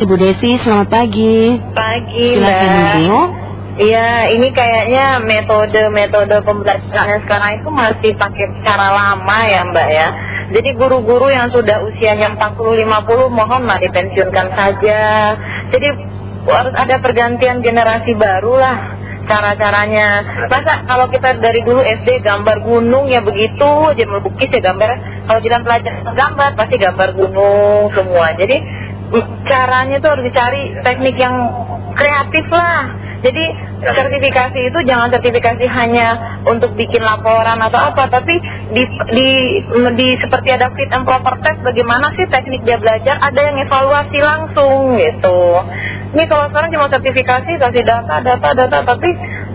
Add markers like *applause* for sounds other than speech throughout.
Ibu Desi, selamat pagi. Pagi, Silakan Mbak. Ibu. Iya, ini kayaknya metode-metode pembelajaran sekarang itu masih pakai cara lama ya, Mbak ya. Jadi guru-guru yang sudah usianya 40-50 mohon lah dipensiunkan saja. Jadi harus ada pergantian generasi baru lah cara-caranya. Masa kalau kita dari dulu SD gambar gunung ya begitu aja melukis ya gambar. Kalau kita pelajar gambar pasti gambar gunung semua. Jadi caranya tuh harus dicari teknik yang kreatif lah. Jadi sertifikasi itu jangan sertifikasi hanya untuk bikin laporan atau apa, tapi di, di, di seperti ada fit and proper test bagaimana sih teknik dia belajar, ada yang evaluasi langsung gitu. Ini kalau sekarang cuma sertifikasi kasih data, data, data, tapi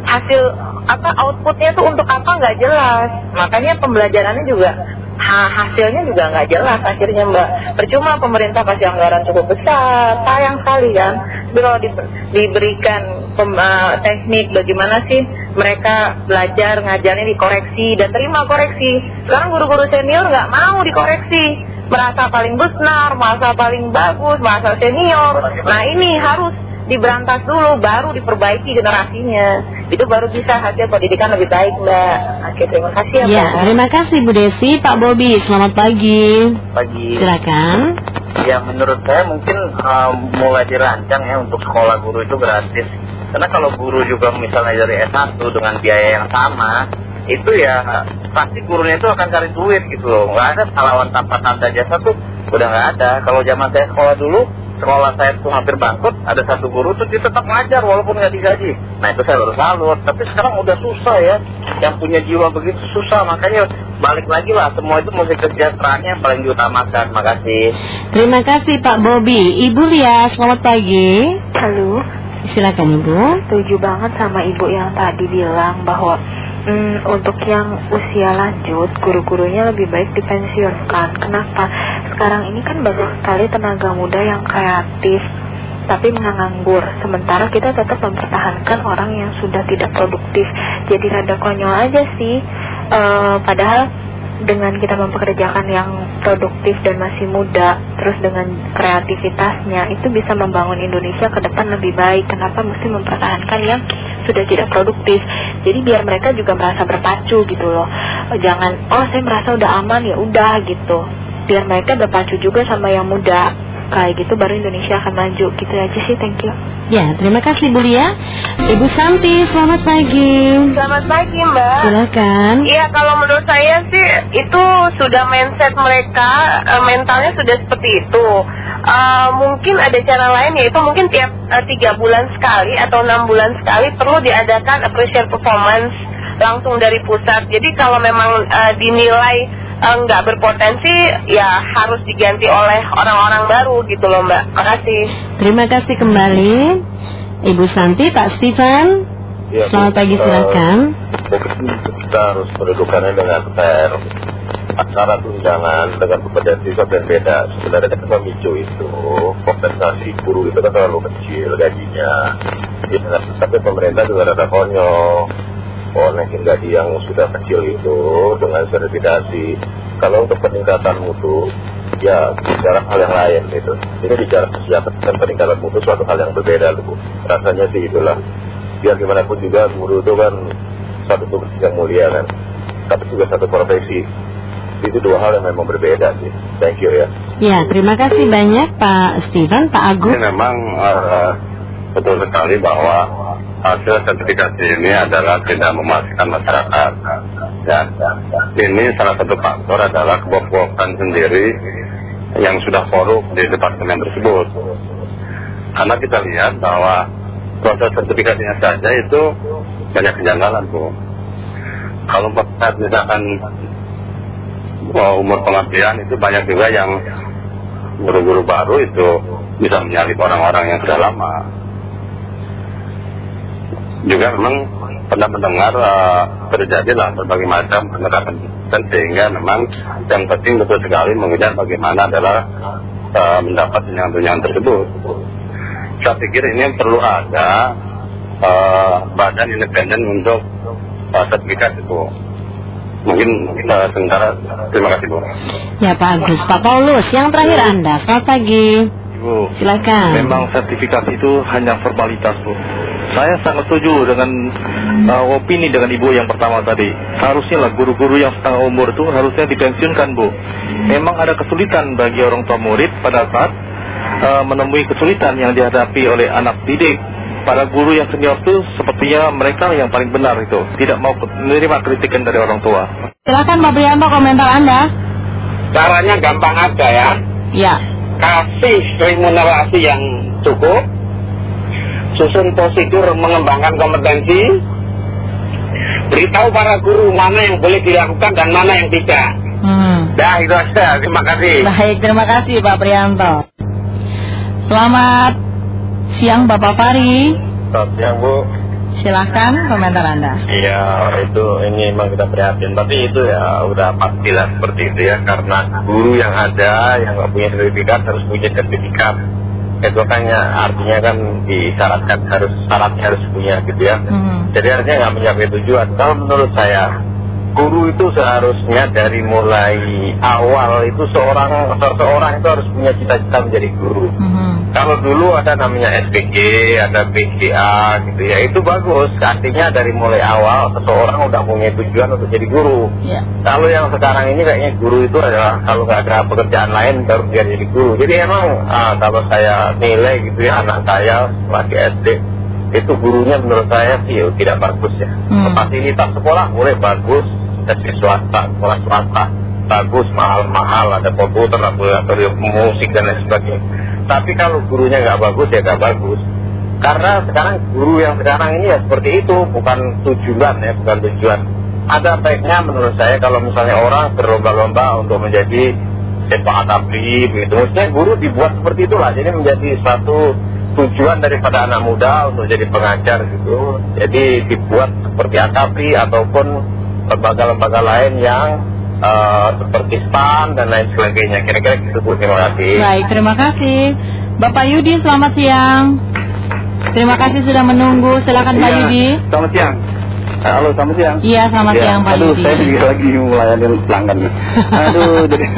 hasil apa outputnya tuh untuk apa nggak jelas. Makanya pembelajarannya juga ha- hasilnya juga nggak jelas akhirnya mbak. Percuma pemerintah kasih anggaran cukup besar, sayang sekali kan. Kalau di- diberikan pem- eh, teknik bagaimana sih mereka belajar ngajarnya dikoreksi dan terima koreksi. Sekarang guru-guru senior nggak mau dikoreksi, merasa paling benar, merasa paling bagus, merasa senior. Nah ini harus diberantas dulu, baru diperbaiki generasinya. Itu baru bisa hasil pendidikan lebih baik mbak. Oke terima kasih ya, Ya, Mbak. terima kasih Bu Desi. Pak Bobi, selamat pagi. pagi. Silakan. Ya menurut saya mungkin uh, mulai dirancang ya untuk sekolah guru itu gratis. Karena kalau guru juga misalnya dari S1 dengan biaya yang sama, itu ya pasti gurunya itu akan cari duit gitu loh. Nggak ada pahlawan tanpa tanda jasa tuh udah nggak ada. Kalau zaman saya sekolah dulu, sekolah saya tuh hampir bangkrut, ada satu guru tuh dia tetap ngajar walaupun nggak digaji. Nah itu saya baru salut. Tapi sekarang udah susah ya. Yang punya jiwa begitu susah, makanya balik lagi lah. Semua itu mesti kesejahteraannya yang paling diutamakan. Makasih. Terima kasih Pak Bobi. Ibu Lia, selamat pagi. Halo, Silakan Ibu. setuju banget sama ibu yang tadi bilang bahwa hmm, untuk yang usia lanjut, guru-gurunya lebih baik dipensiunkan. Kenapa? Sekarang ini kan banyak sekali tenaga muda yang kreatif, tapi menganggur. Sementara kita tetap mempertahankan orang yang sudah tidak produktif. Jadi rada konyol aja sih. Eh, padahal dengan kita mempekerjakan yang produktif dan masih muda, terus dengan kreativitasnya itu bisa membangun Indonesia ke depan lebih baik. Kenapa mesti mempertahankan yang sudah tidak produktif? Jadi biar mereka juga merasa berpacu gitu loh. Eh, Jangan oh saya merasa udah aman ya udah gitu. Biar mereka berpacu juga sama yang muda. Kayak gitu baru Indonesia akan maju. Gitu aja sih, thank you. Ya, terima kasih Bu Lia. Ibu Santi, selamat pagi. Selamat pagi mbak. Silakan. Iya kalau menurut saya sih itu sudah mindset mereka eh, mentalnya sudah seperti itu. Eh, mungkin ada cara lain yaitu mungkin tiap eh, tiga bulan sekali atau enam bulan sekali perlu diadakan appreciation performance langsung dari pusat. Jadi kalau memang eh, dinilai nggak berpotensi ya harus diganti oleh orang-orang baru gitu loh mbak. Makasih. Terima kasih kembali. Ibu Santi, Pak Stefan. Ya, Selamat pagi, silakan. Mungkin kita harus mendudukannya dengan fair. Acara tunjangan dengan kompetensi itu berbeda. Sebenarnya kan memicu itu kompensasi guru itu kan terlalu kecil gajinya. Ya, tapi pemerintah juga ada konyol. Oh, naikin gaji yang sudah kecil itu dengan sertifikasi. Kalau untuk peningkatan mutu, ya bicara hal yang lain gitu. Ini bicara kesejahteraan dan peningkatan mutu suatu hal yang berbeda, Bu. Rasanya sih itulah biar gimana pun juga guru itu kan satu tugas yang mulia kan tapi juga satu profesi itu dua hal yang memang berbeda sih. Thank you ya. Ya, terima kasih banyak Pak Stefan, Pak Agus. ini memang eh, betul sekali bahwa hasil sertifikasi ini adalah tidak memasukkan masyarakat. Ya ini salah satu faktor adalah kebobokan sendiri yang sudah korup di departemen tersebut. Karena kita lihat bahwa proses sertifikasinya saja itu banyak kejanggalan Bu. Kalau misalkan umur pengabdian itu banyak juga yang guru-guru baru itu bisa menyalip orang-orang yang sudah lama. Juga memang pernah mendengar uh, terjadilah berbagai macam pendekatan. Dan sehingga memang yang penting betul sekali mengejar bagaimana adalah uh, mendapat tunjangan-tunjangan tersebut. Saya pikir ini perlu ada uh, badan independen untuk uh, sertifikat itu mungkin uh, sementara terima kasih Bu Ya Pak Agus, Pak Paulus, yang terakhir Anda. Selamat pagi. Ibu Bu. Silakan. Memang sertifikasi itu hanya formalitas Bu. Saya sangat setuju dengan uh, opini dengan Ibu yang pertama tadi. Seharusnya lah guru-guru yang setengah umur itu harusnya dipensiunkan Bu. Memang ada kesulitan bagi orang tua murid pada saat uh, menemui kesulitan yang dihadapi oleh anak didik. Para guru yang senior itu sepertinya mereka yang paling benar itu. Tidak mau menerima kritikan dari orang tua. Silakan Pak Prianto komentar Anda. Caranya gampang aja ya. Ya. Kasih remunerasi yang cukup, susun prosedur mengembangkan kompetensi, beritahu para guru mana yang boleh dilakukan dan mana yang tidak. Hmm. Dah itu aja, terima kasih. Baik, terima kasih Pak Prianto. Selamat siang Bapak Fari. Selamat siang Bu. Silahkan komentar Anda. Iya itu ini memang kita prihatin tapi itu ya udah pastilah seperti itu ya karena guru yang ada yang nggak punya sertifikat harus punya sertifikat itu kan ya artinya kan disyaratkan harus syaratnya harus punya gitu ya Hmm. jadi artinya nggak mencapai tujuan kalau menurut saya guru itu seharusnya dari mulai awal itu seorang seseorang itu harus punya cita-cita menjadi guru Mhm. kalau dulu ada namanya SPG, ada BCA gitu ya, itu bagus. Artinya dari mulai awal seseorang udah punya tujuan untuk jadi guru. Ya. Kalau yang sekarang ini kayaknya guru itu adalah kalau nggak ada pekerjaan lain baru dia jadi guru. Jadi emang ah, kalau saya nilai gitu ya anak saya lagi SD itu gurunya menurut saya sih oh, tidak bagus ya. Hmm. Fasilitas sekolah boleh bagus, tapi swasta, sekolah swasta bagus, mahal-mahal, ada komputer, laboratorium musik dan lain sebagainya. Tapi kalau gurunya nggak bagus ya nggak bagus. Karena sekarang guru yang sekarang ini ya seperti itu, bukan tujuan ya, bukan tujuan. Ada baiknya menurut saya kalau misalnya orang berlomba-lomba untuk menjadi sepak tabib gitu. Maksudnya guru dibuat seperti itulah, jadi menjadi satu tujuan daripada anak muda untuk jadi pengajar gitu. Jadi dibuat seperti akapri ataupun lembaga-lembaga lain yang eh, seperti STAN dan lain sebagainya. Kira-kira gitu Bu, terima kasih. Baik, terima kasih. Bapak Yudi, selamat siang. Terima kasih sudah menunggu. Silakan Pak Iya, Yudi. Selamat siang. Halo, selamat siang. Iya, selamat Ya, siang Pak Aduh, Yudi. saya juga lagi melayani pelanggan nih. *laughs* Aduh, jadi *laughs*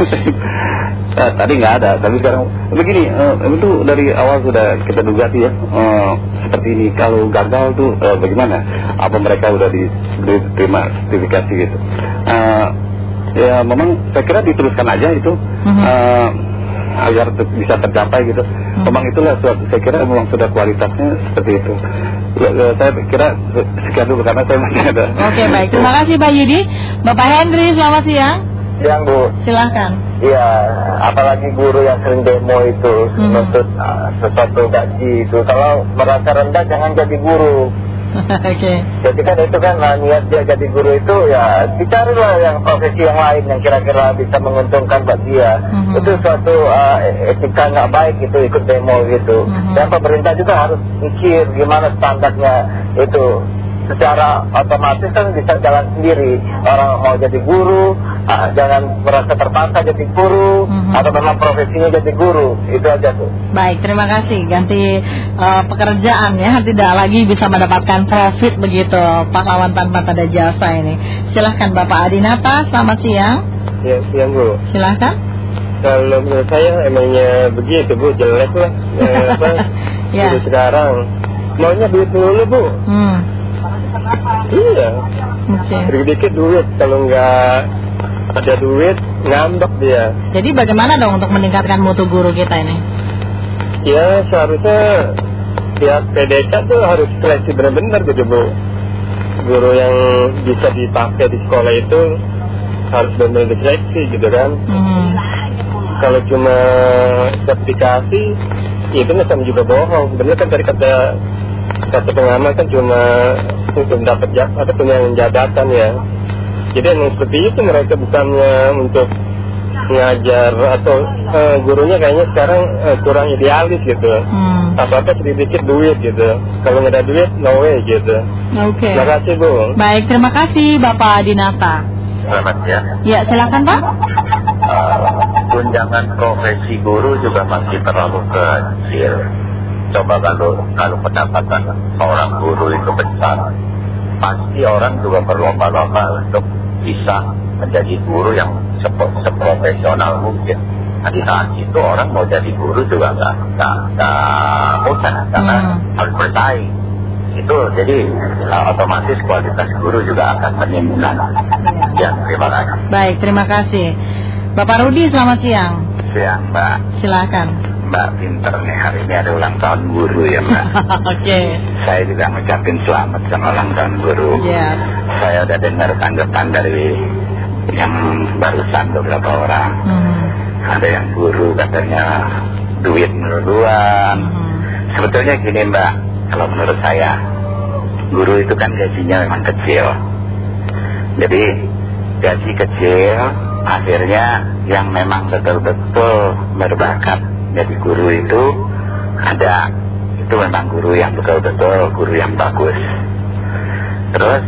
Eh, tadi nggak ada, tapi sekarang begini, eh, itu dari awal sudah kita duga sih ya, eh, seperti ini. Kalau gagal tuh bagaimana? Apa mereka udah di- diterima sertifikasi gitu? Eh, ya memang saya kira diteruskan aja itu. Mhm. eh, agar bisa tercapai gitu. Memang itulah suatu, saya kira memang sudah kualitasnya seperti itu. Ya, ya, saya kira se- sekian dulu karena saya masih ada. Oke, baik. Terima kasih Pak Yudi. Bapak Henry, selamat siang. Siang Bu, Silahkan. Iya, apalagi guru yang sering demo itu Hmm. menuntut ah, sesuatu gaji itu. Kalau merasa rendah jangan jadi guru. *laughs* Oke. Jadi kan itu kan nah, niat dia jadi guru itu ya dicarilah yang profesi yang lain yang kira-kira bisa menguntungkan buat dia. Mhm. Itu suatu ah, etika nggak baik itu ikut demo gitu. Mhm. Dan pemerintah juga harus mikir gimana standarnya itu. Secara otomatis kan bisa jalan sendiri. Orang mau jadi guru, ah, jangan merasa terpaksa jadi guru Mhm. atau memang profesinya jadi guru. Itu aja tuh. Baik, terima kasih. Ganti eh, pekerjaan ya, tidak lagi bisa mendapatkan profit begitu pahlawan tanpa tanda jasa ini. Silahkan Bapak Adinata, selamat siang. Ya, siang Bu. Silahkan. Kalau menurut saya emangnya begitu Bu, jelek lah *laughs* eh, apa, Ya. sekarang. Maunya duit dulu Bu. Hmm. Iya, Oke. sedikit duit. Kalau nggak ada duit, ngambek dia. Jadi bagaimana dong untuk meningkatkan mutu guru kita ini? Ya seharusnya pihak PDK tuh harus seleksi benar-benar gitu Bu. Guru yang bisa dipakai di sekolah itu harus benar-benar diseleksi gitu kan. Hmm. Kalau cuma sertifikasi, ya itu macam juga bohong. Bener kan tadi kata kata pengamal kan cuma untuk dapat apa punya jabatan ya. Jadi emang seperti itu mereka bukannya untuk ngajar atau eh, gurunya kayaknya sekarang eh, kurang idealis gitu. Hmm. Apa-apa sedikit duit gitu. Kalau nggak ada duit, no way gitu. Oke. Terima kasih Bu. Baik, terima kasih Bapak Adinata. Selamat ya. Ya, silakan Pak. Eh, tunjangan profesi guru juga masih terlalu kecil. Coba kalau kalau pendapatan seorang guru itu besar, pasti orang juga berlomba-lomba untuk bisa menjadi guru yang seprofesional mungkin. Nah, di saat itu orang mau jadi guru juga nggak nggak nggak mudah karena Hmm. harus bersaing. Itu jadi uh, otomatis kualitas guru juga akan meningkat. Ya, terima kasih. Baik, terima kasih. Bapak Rudi, selamat siang. Siang Mbak, Silakan. Mbak pinter nih hari ini ada ulang tahun guru ya Mbak. *laughs* Oke. Saya juga ngucapin selamat sama ulang tahun guru. Ya. Saya udah dengar tanggapan dari yang barusan beberapa orang. Hmm. Ada yang guru katanya duit duluan. Hmm. Sebetulnya gini Mbak, kalau menurut saya guru itu kan gajinya memang kecil. Jadi gaji kecil akhirnya yang memang betul-betul berbakat jadi guru itu ada itu memang guru yang betul-betul guru yang bagus. Terus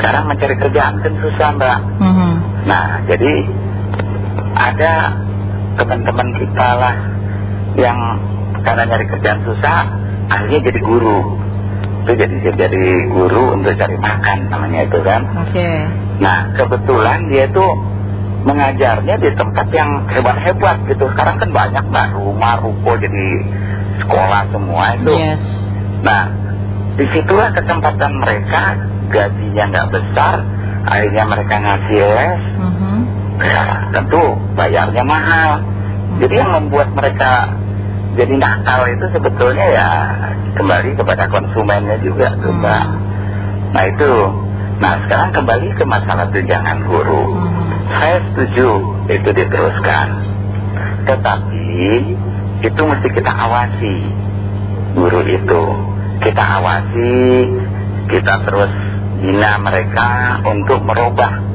sekarang mencari kerjaan kan susah Mbak. Hmm. Nah, jadi ada teman-teman kita lah yang karena nyari kerjaan susah, akhirnya jadi guru. Itu jadi jadi guru untuk cari makan namanya itu kan. Oke. Nah, kebetulan dia tuh mengajarnya di tempat yang hebat-hebat gitu. Sekarang kan banyak mbak rumah, ruko jadi sekolah semua itu. Yes. Nah, di situlah kesempatan mereka gajinya nggak besar, akhirnya mereka ngasih les, Mhm. ya tentu bayarnya mahal. Jadi yang membuat mereka jadi nakal itu sebetulnya ya kembali kepada konsumennya juga tuh Hmm. Mbak. Nah itu, nah sekarang kembali ke masalah tunjangan guru. Mhm. Saya setuju itu diteruskan, tetapi itu mesti kita awasi guru itu. Kita awasi, kita terus bina mereka untuk merubah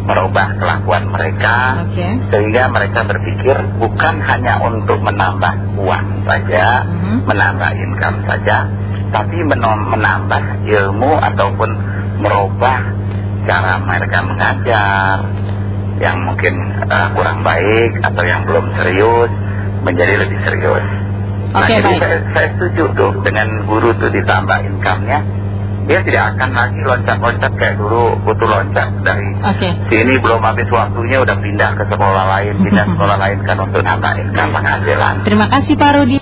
merubah kelakuan mereka sehingga mereka berpikir bukan hanya untuk menambah uang saja, Mhm. menambah income saja, tapi menambah ilmu ataupun merubah cara mereka mengajar yang mungkin eh, kurang baik atau yang belum serius menjadi lebih serius. Nah, Oke, jadi baik. saya, saya setuju tuh dengan guru tuh ditambah income-nya, dia tidak akan lagi loncat-loncat kayak dulu butuh loncat dari Oke. sini belum habis waktunya udah pindah ke sekolah lain, pindah *laughs* sekolah lain kan untuk nambah income penghasilan. Terima kasih Pak Rudi.